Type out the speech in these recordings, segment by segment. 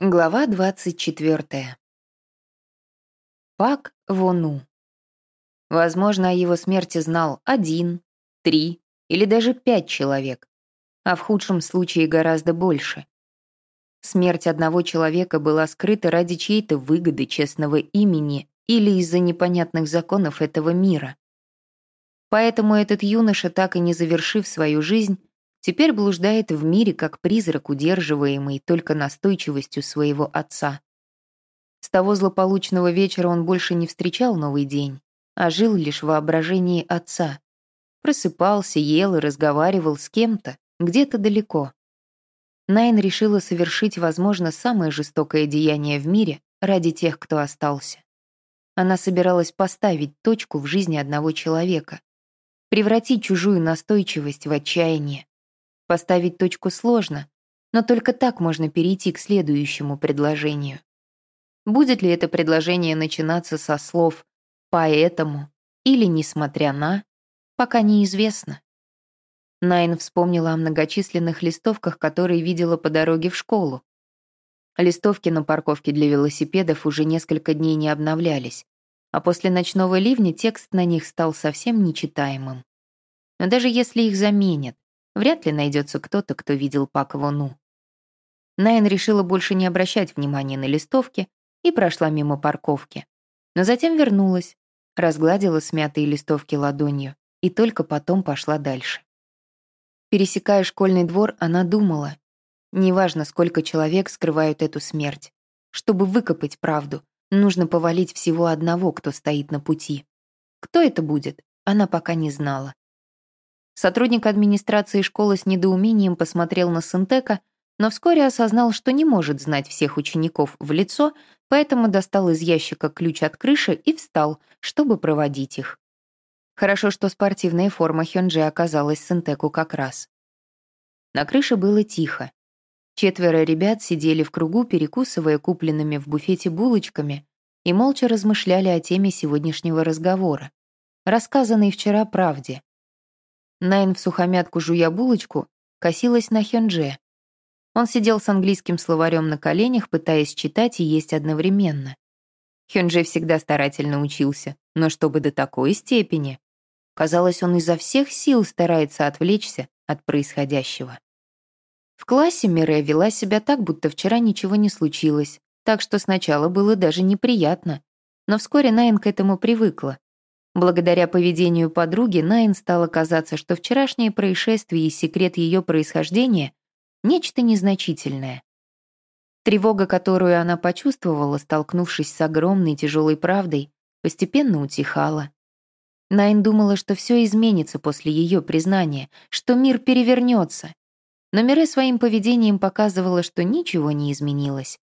Глава 24. Пак Вону. Возможно, о его смерти знал один, три или даже пять человек, а в худшем случае гораздо больше. Смерть одного человека была скрыта ради чьей-то выгоды, честного имени или из-за непонятных законов этого мира. Поэтому этот юноша, так и не завершив свою жизнь, Теперь блуждает в мире, как призрак, удерживаемый только настойчивостью своего отца. С того злополучного вечера он больше не встречал новый день, а жил лишь в воображении отца. Просыпался, ел и разговаривал с кем-то, где-то далеко. Найн решила совершить, возможно, самое жестокое деяние в мире ради тех, кто остался. Она собиралась поставить точку в жизни одного человека, превратить чужую настойчивость в отчаяние, Поставить точку сложно, но только так можно перейти к следующему предложению. Будет ли это предложение начинаться со слов «поэтому» или «несмотря на», пока неизвестно. Найн вспомнила о многочисленных листовках, которые видела по дороге в школу. Листовки на парковке для велосипедов уже несколько дней не обновлялись, а после ночного ливня текст на них стал совсем нечитаемым. Но даже если их заменят, Вряд ли найдется кто-то, кто видел Пак Вону. Найн решила больше не обращать внимания на листовки и прошла мимо парковки. Но затем вернулась, разгладила смятые листовки ладонью и только потом пошла дальше. Пересекая школьный двор, она думала, неважно, сколько человек скрывают эту смерть, чтобы выкопать правду, нужно повалить всего одного, кто стоит на пути. Кто это будет, она пока не знала. Сотрудник администрации школы с недоумением посмотрел на Синтека, но вскоре осознал, что не может знать всех учеников в лицо, поэтому достал из ящика ключ от крыши и встал, чтобы проводить их. Хорошо, что спортивная форма Хёнджи оказалась Синтеку как раз. На крыше было тихо. Четверо ребят сидели в кругу, перекусывая купленными в буфете булочками, и молча размышляли о теме сегодняшнего разговора, рассказанной вчера правде. Найн в сухомятку жуя булочку косилась на Хёндже. Он сидел с английским словарем на коленях, пытаясь читать и есть одновременно. Хёндже всегда старательно учился, но чтобы до такой степени. Казалось, он изо всех сил старается отвлечься от происходящего. В классе Мире вела себя так, будто вчера ничего не случилось, так что сначала было даже неприятно. Но вскоре Найн к этому привыкла. Благодаря поведению подруги Найн стало казаться, что вчерашнее происшествие и секрет ее происхождения — нечто незначительное. Тревога, которую она почувствовала, столкнувшись с огромной тяжелой правдой, постепенно утихала. Найн думала, что все изменится после ее признания, что мир перевернется. Но Мире своим поведением показывала, что ничего не изменилось.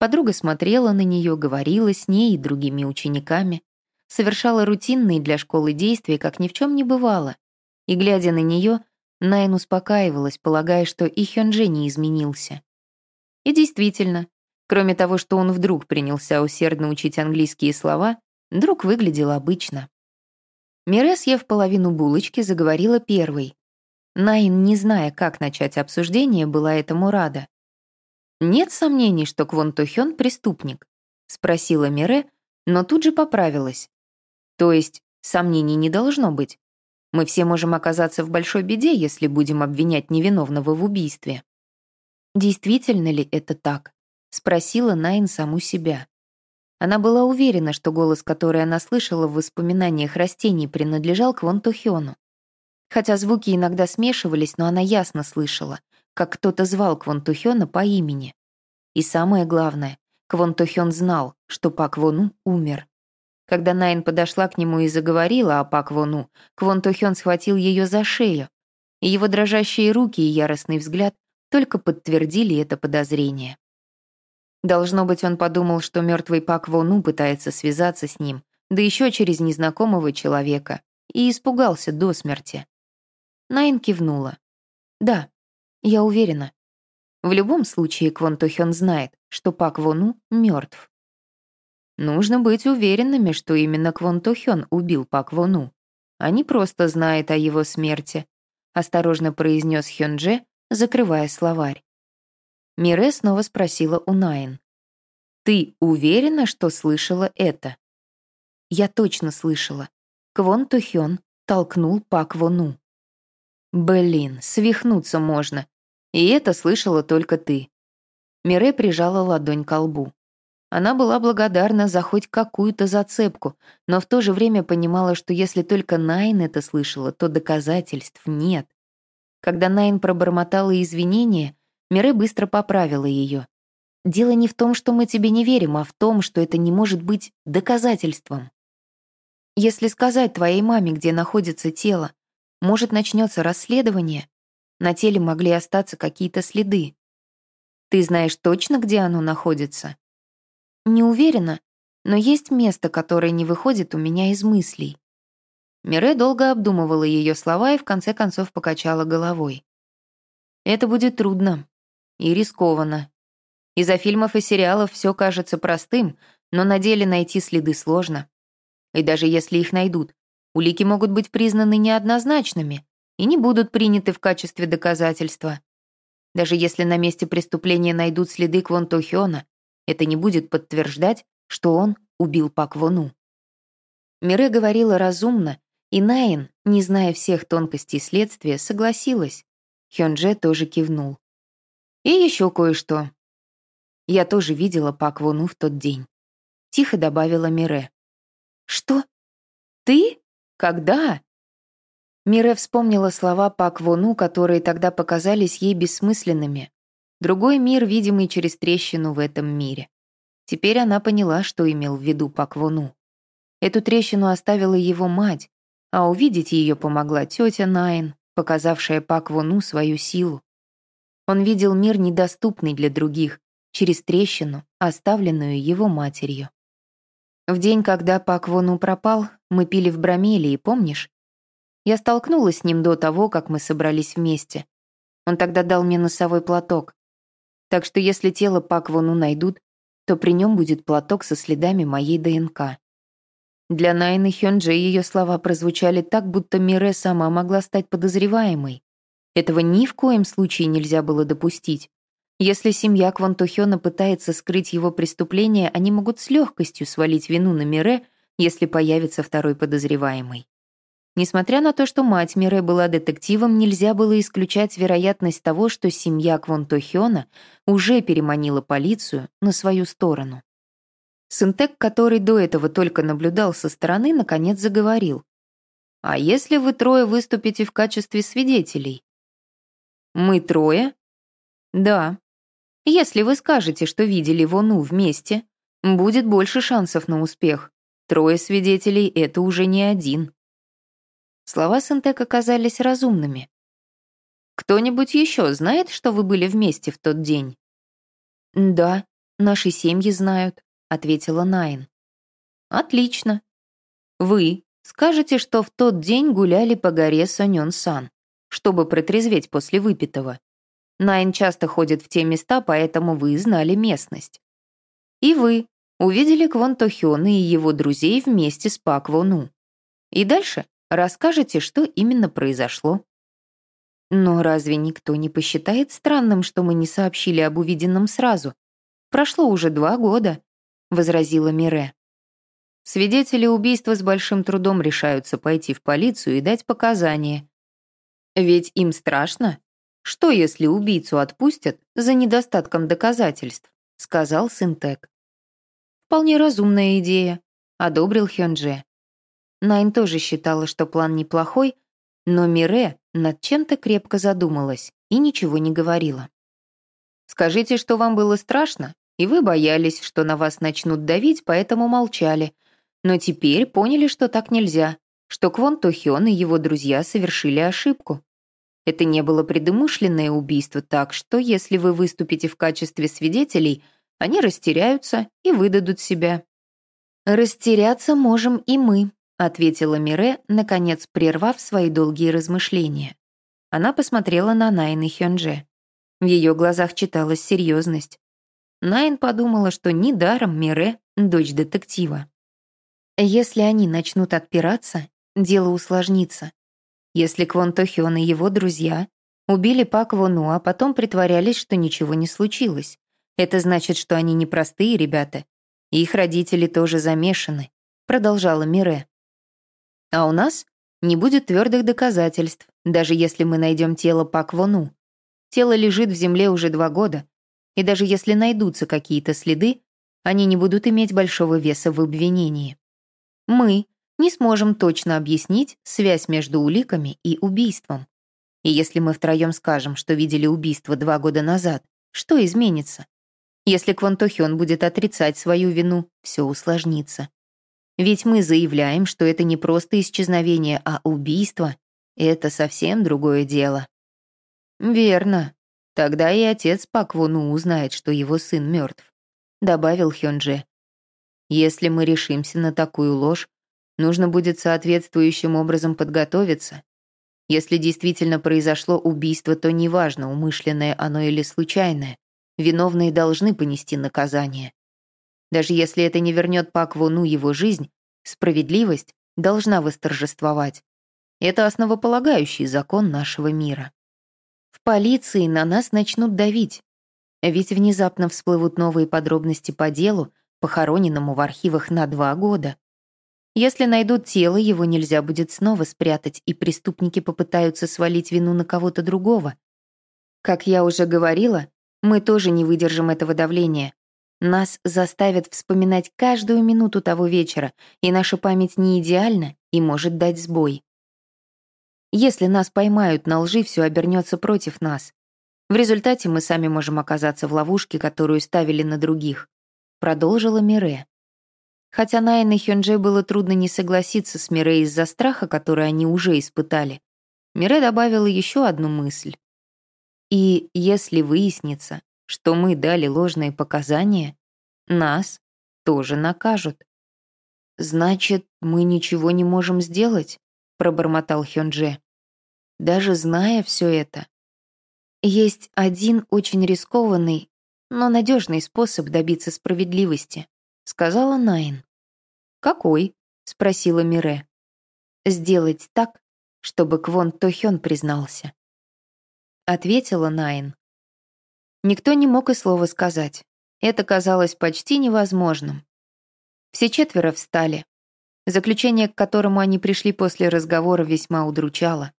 Подруга смотрела на нее, говорила с ней и другими учениками совершала рутинные для школы действия, как ни в чем не бывало. И, глядя на нее, Найн успокаивалась, полагая, что и Хёнджи не изменился. И действительно, кроме того, что он вдруг принялся усердно учить английские слова, друг выглядел обычно. Мире, съев половину булочки, заговорила первой. Найн, не зная, как начать обсуждение, была этому рада. «Нет сомнений, что Квон Тухён — преступник?» — спросила Мире, но тут же поправилась. То есть сомнений не должно быть. Мы все можем оказаться в большой беде, если будем обвинять невиновного в убийстве. Действительно ли это так? Спросила Найн саму себя. Она была уверена, что голос, который она слышала в воспоминаниях растений, принадлежал Квон Тухёну. Хотя звуки иногда смешивались, но она ясно слышала, как кто-то звал Квон Тухёна по имени. И самое главное, Квон Тухён знал, что Пак Вону умер. Когда Найн подошла к нему и заговорила о Пак Вону, Квон Тухён схватил ее за шею, и его дрожащие руки и яростный взгляд только подтвердили это подозрение. Должно быть, он подумал, что мертвый Пак Вону пытается связаться с ним, да еще через незнакомого человека, и испугался до смерти. Найн кивнула. «Да, я уверена. В любом случае Квон Тухён знает, что Пак Вону мертв. Нужно быть уверенными, что именно Квон Тухён убил Пак Вону, а не просто знает о его смерти, осторожно произнес Хёнже, закрывая словарь. Мире снова спросила у Найн. «Ты уверена, что слышала это?» «Я точно слышала. Квон Тухён толкнул Пак Вону». «Блин, свихнуться можно. И это слышала только ты». Мире прижала ладонь к лбу. Она была благодарна за хоть какую-то зацепку, но в то же время понимала, что если только Найн это слышала, то доказательств нет. Когда Найн пробормотала извинения, Мире быстро поправила ее. «Дело не в том, что мы тебе не верим, а в том, что это не может быть доказательством. Если сказать твоей маме, где находится тело, может, начнется расследование, на теле могли остаться какие-то следы. Ты знаешь точно, где оно находится?» Не уверена, но есть место, которое не выходит у меня из мыслей. Мире долго обдумывала ее слова и в конце концов покачала головой. Это будет трудно и рискованно. Из-за фильмов и сериалов все кажется простым, но на деле найти следы сложно. И даже если их найдут, улики могут быть признаны неоднозначными и не будут приняты в качестве доказательства. Даже если на месте преступления найдут следы Квон Тохёна, это не будет подтверждать, что он убил Пак Вону. Мире говорила разумно, и Найн, не зная всех тонкостей следствия, согласилась. Хёнже тоже кивнул. И еще кое-что. Я тоже видела Пак Вону в тот день. Тихо добавила Мире. Что? Ты? Когда? Мире вспомнила слова Пак Вону, которые тогда показались ей бессмысленными, Другой мир, видимый через трещину в этом мире. Теперь она поняла, что имел в виду Пак Вону. Эту трещину оставила его мать, а увидеть ее помогла тетя Найн, показавшая Пак Вону свою силу. Он видел мир, недоступный для других, через трещину, оставленную его матерью. В день, когда Пак Вону пропал, мы пили в Брамелии, помнишь? Я столкнулась с ним до того, как мы собрались вместе. Он тогда дал мне носовой платок. Так что если тело Пак Вону найдут, то при нем будет платок со следами моей ДНК. Для Найны Хёнджи ее слова прозвучали так, будто Мире сама могла стать подозреваемой. Этого ни в коем случае нельзя было допустить. Если семья Квон Тухёна пытается скрыть его преступление, они могут с легкостью свалить вину на Мире, если появится второй подозреваемый. Несмотря на то, что мать Мире была детективом, нельзя было исключать вероятность того, что семья Квон Тохёна уже переманила полицию на свою сторону. Синтек, который до этого только наблюдал со стороны, наконец заговорил. «А если вы трое выступите в качестве свидетелей?» «Мы трое?» «Да. Если вы скажете, что видели Вону вместе, будет больше шансов на успех. Трое свидетелей — это уже не один». Слова Синтек оказались разумными. «Кто-нибудь еще знает, что вы были вместе в тот день?» «Да, наши семьи знают», — ответила Найн. «Отлично. Вы скажете, что в тот день гуляли по горе Сонён-сан, чтобы протрезветь после выпитого. Найн часто ходит в те места, поэтому вы знали местность. И вы увидели Квон Тохёна и его друзей вместе с Пак Вону. И дальше Расскажете, что именно произошло?» «Но разве никто не посчитает странным, что мы не сообщили об увиденном сразу? Прошло уже два года», — возразила Мире. Свидетели убийства с большим трудом решаются пойти в полицию и дать показания. Ведь им страшно. Что, если убийцу отпустят за недостатком доказательств? Сказал Синтек. Вполне разумная идея, одобрил Хёнже. Найн тоже считала, что план неплохой, но Мире над чем-то крепко задумалась и ничего не говорила. «Скажите, что вам было страшно, и вы боялись, что на вас начнут давить, поэтому молчали, но теперь поняли, что так нельзя, что Квон Тохён и его друзья совершили ошибку. Это не было предумышленное убийство, так что если вы выступите в качестве свидетелей, они растеряются и выдадут себя». «Растеряться можем и мы», ответила Мире, наконец прервав свои долгие размышления. Она посмотрела на Найн и Хёнже. В ее глазах читалась серьезность. Найн подумала, что недаром Мире — дочь детектива. Если они начнут отпираться, дело усложнится. Если Квон Тохён и его друзья Убили Пак Вону, а потом притворялись, что ничего не случилось. Это значит, что они не простые ребята. их родители тоже замешаны, продолжала Мире. А у нас не будет твердых доказательств, даже если мы найдем тело Пак Вону. Тело лежит в земле уже два года, и даже если найдутся какие-то следы, они не будут иметь большого веса в обвинении. Мы не сможем точно объяснить связь между уликами и убийством. И если мы втроем скажем, что видели убийство два года назад, что изменится? Если Квон Тохён будет отрицать свою вину, все усложнится. Ведь мы заявляем, что это не просто исчезновение, а убийство. Это совсем другое дело. Верно. Тогда и отец Пак Вону узнает, что его сын мертв, добавил Хёнже. Если мы решимся на такую ложь, нужно будет соответствующим образом подготовиться. Если действительно произошло убийство, то неважно, умышленное оно или случайное, виновные должны понести наказание. Даже если это не вернет Пак Вону его жизнь, справедливость должна восторжествовать. Это основополагающий закон нашего мира. В полиции на нас начнут давить, ведь внезапно всплывут новые подробности по делу, похороненному в архивах на два года. Если найдут тело, его нельзя будет снова спрятать, и преступники попытаются свалить вину на кого-то другого. Как я уже говорила, мы тоже не выдержим этого давления. Нас заставят вспоминать каждую минуту того вечера, и наша память не идеальна и может дать сбой. Если нас поймают на лжи, все обернется против нас. В результате мы сами можем оказаться в ловушке, которую ставили на других. Продолжила Мире. Хотя Найн и Хёнджи было трудно не согласиться с Мире из-за страха, который они уже испытали, Мире добавила еще одну мысль. И если выяснится, что мы дали ложные показания, нас тоже накажут. «Значит, мы ничего не можем сделать?» — пробормотал Хёнджи. «Даже зная все это, есть один очень рискованный, но надежный способ добиться справедливости сказала Найн. «Какой?» — спросила Мире. «Сделать так, чтобы Квон Тохён признался». Ответила Найн. Никто не мог и слова сказать. Это казалось почти невозможным. Все четверо встали. Заключение, к которому они пришли после разговора, весьма удручало.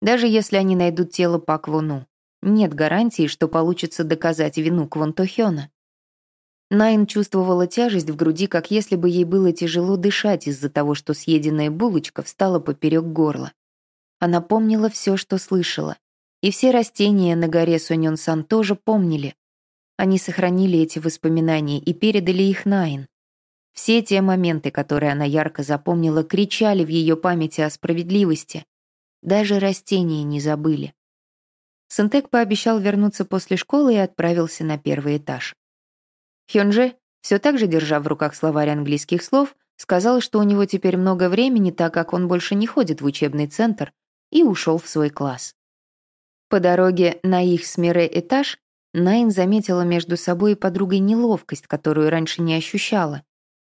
Даже если они найдут тело Пак Вону, нет гарантии, что получится доказать вину Квон Тохёна. Найн чувствовала тяжесть в груди, как если бы ей было тяжело дышать из-за того, что съеденная булочка встала поперек горла. Она помнила все, что слышала. И все растения на горе Соньон-Сан тоже помнили. Они сохранили эти воспоминания и передали их Найн. Все те моменты, которые она ярко запомнила, кричали в ее памяти о справедливости. Даже растения не забыли. Сантек пообещал вернуться после школы и отправился на первый этаж. Хёнже, все так же держа в руках словарь английских слов, сказал, что у него теперь много времени, так как он больше не ходит в учебный центр, и ушел в свой класс. По дороге на их с Мире этаж Найн заметила между собой и подругой неловкость, которую раньше не ощущала.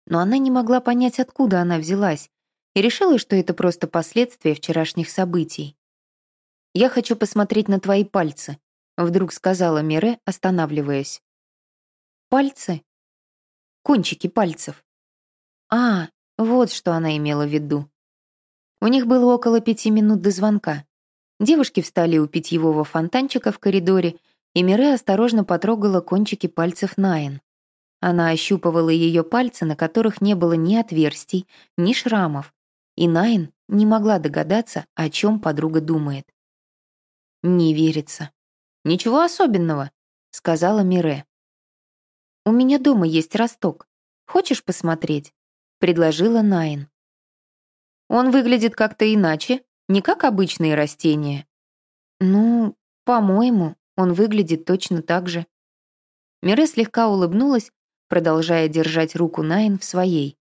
Но она не могла понять, откуда она взялась, и решила, что это просто последствия вчерашних событий. «Я хочу посмотреть на твои пальцы», — вдруг сказала Мире, останавливаясь. Пальцы? Кончики пальцев. А, вот что она имела в виду. У них было около пяти минут до звонка. Девушки встали у питьевого фонтанчика в коридоре, и Мире осторожно потрогала кончики пальцев Найн. Она ощупывала ее пальцы, на которых не было ни отверстий, ни шрамов, и Найн не могла догадаться, о чем подруга думает. «Не верится. Ничего особенного», — сказала Мире. «У меня дома есть росток. Хочешь посмотреть?» — предложила Найн. «Он выглядит как-то иначе, не как обычные растения». «Ну, по-моему, он выглядит точно так же». Мире слегка улыбнулась, продолжая держать руку Найн в своей.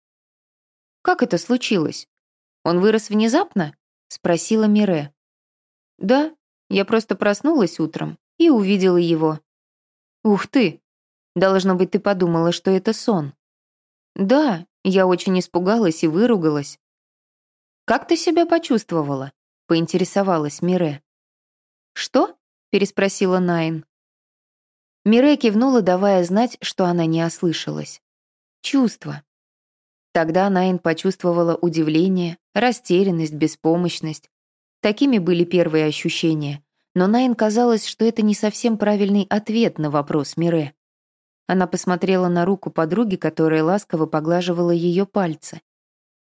«Как это случилось? Он вырос внезапно?» — спросила Мире. «Да, я просто проснулась утром и увидела его». «Ух ты! Должно быть, ты подумала, что это сон. Да, я очень испугалась и выругалась. Как ты себя почувствовала? Поинтересовалась Мире. Что? — переспросила Найн. Мире кивнула, давая знать, что она не ослышалась. Чувство. Тогда Найн почувствовала удивление, растерянность, беспомощность. Такими были первые ощущения, но Найн казалось, что это не совсем правильный ответ на вопрос Мире. Она посмотрела на руку подруги, которая ласково поглаживала ее пальцы.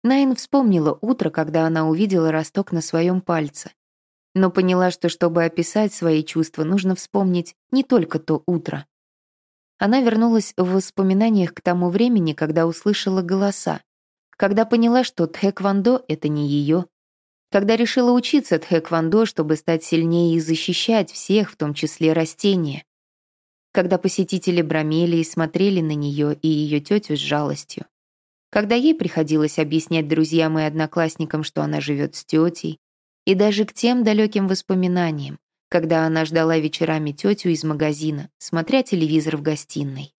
Найн вспомнила утро, когда она увидела росток на своем пальце. Но поняла, что чтобы описать свои чувства, нужно вспомнить не только то утро. Она вернулась в воспоминаниях к тому времени, когда услышала голоса, когда поняла, что тхэквондо — это не ее, когда решила учиться тхэквондо, чтобы стать сильнее и защищать всех, в том числе растения когда посетители бромели смотрели на нее и ее тетю с жалостью, когда ей приходилось объяснять друзьям и одноклассникам, что она живет с тетей, и даже к тем далеким воспоминаниям, когда она ждала вечерами тетю из магазина, смотря телевизор в гостиной.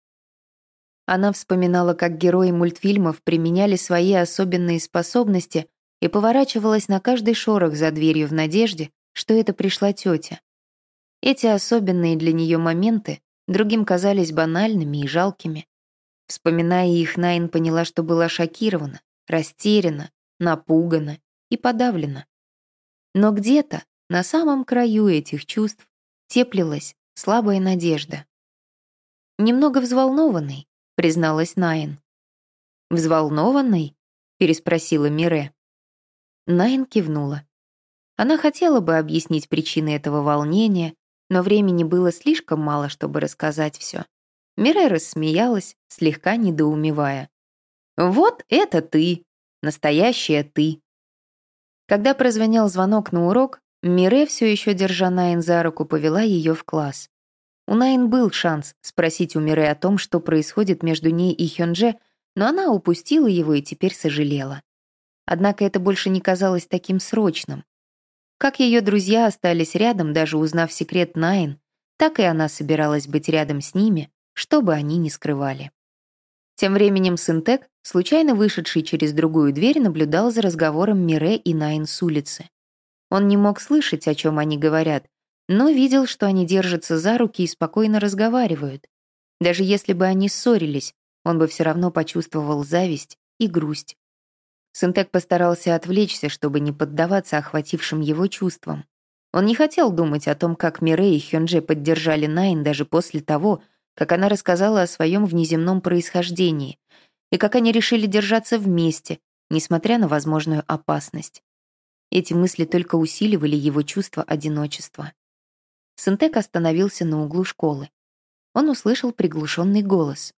Она вспоминала, как герои мультфильмов применяли свои особенные способности и поворачивалась на каждый шорох за дверью в надежде, что это пришла тетя. Эти особенные для нее моменты другим казались банальными и жалкими. Вспоминая их, Найн поняла, что была шокирована, растеряна, напугана и подавлена. Но где-то, на самом краю этих чувств, теплилась слабая надежда. «Немного взволнованный», — призналась Найн. «Взволнованный?» — переспросила Мире. Найн кивнула. Она хотела бы объяснить причины этого волнения, но времени было слишком мало, чтобы рассказать все. Мирей рассмеялась, слегка недоумевая. «Вот это ты! Настоящая ты!» Когда прозвенел звонок на урок, Мире, все еще держа Найн за руку, повела ее в класс. У Найн был шанс спросить у Мире о том, что происходит между ней и Хёнже, но она упустила его и теперь сожалела. Однако это больше не казалось таким срочным. Как ее друзья остались рядом, даже узнав секрет Найн, так и она собиралась быть рядом с ними, что бы они ни скрывали. Тем временем Синтек, случайно вышедший через другую дверь, наблюдал за разговором Мире и Найн с улицы. Он не мог слышать, о чем они говорят, но видел, что они держатся за руки и спокойно разговаривают. Даже если бы они ссорились, он бы все равно почувствовал зависть и грусть. Синтек постарался отвлечься, чтобы не поддаваться охватившим его чувствам. Он не хотел думать о том, как Мирей и Хёнже поддержали Найн даже после того, как она рассказала о своем внеземном происхождении, и как они решили держаться вместе, несмотря на возможную опасность. Эти мысли только усиливали его чувство одиночества. Синтек остановился на углу школы. Он услышал приглушенный голос.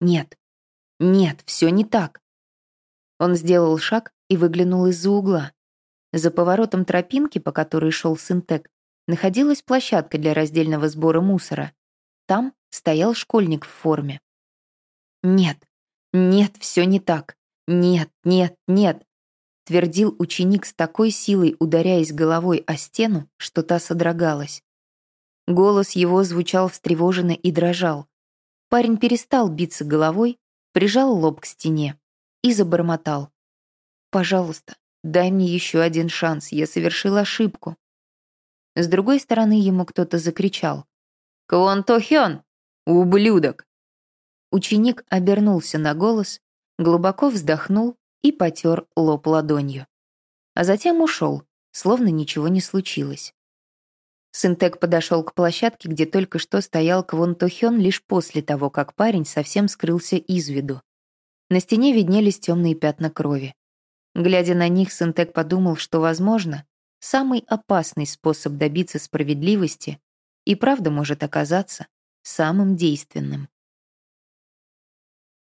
«Нет, нет, все не так. Он сделал шаг и выглянул из-за угла. За поворотом тропинки, по которой шел Синтек, находилась площадка для раздельного сбора мусора. Там стоял школьник в форме. «Нет, нет, все не так. Нет, нет, нет», твердил ученик с такой силой, ударяясь головой о стену, что та содрогалась. Голос его звучал встревоженно и дрожал. Парень перестал биться головой, прижал лоб к стене и забормотал. «Пожалуйста, дай мне еще один шанс, я совершил ошибку». С другой стороны ему кто-то закричал. «Квон То Хён! Ублюдок!» Ученик обернулся на голос, глубоко вздохнул и потер лоб ладонью. А затем ушел, словно ничего не случилось. Синтек подошел к площадке, где только что стоял Квон Тохён лишь после того, как парень совсем скрылся из виду. На стене виднелись темные пятна крови. Глядя на них, Синтек подумал, что, возможно, самый опасный способ добиться справедливости и правда может оказаться самым действенным.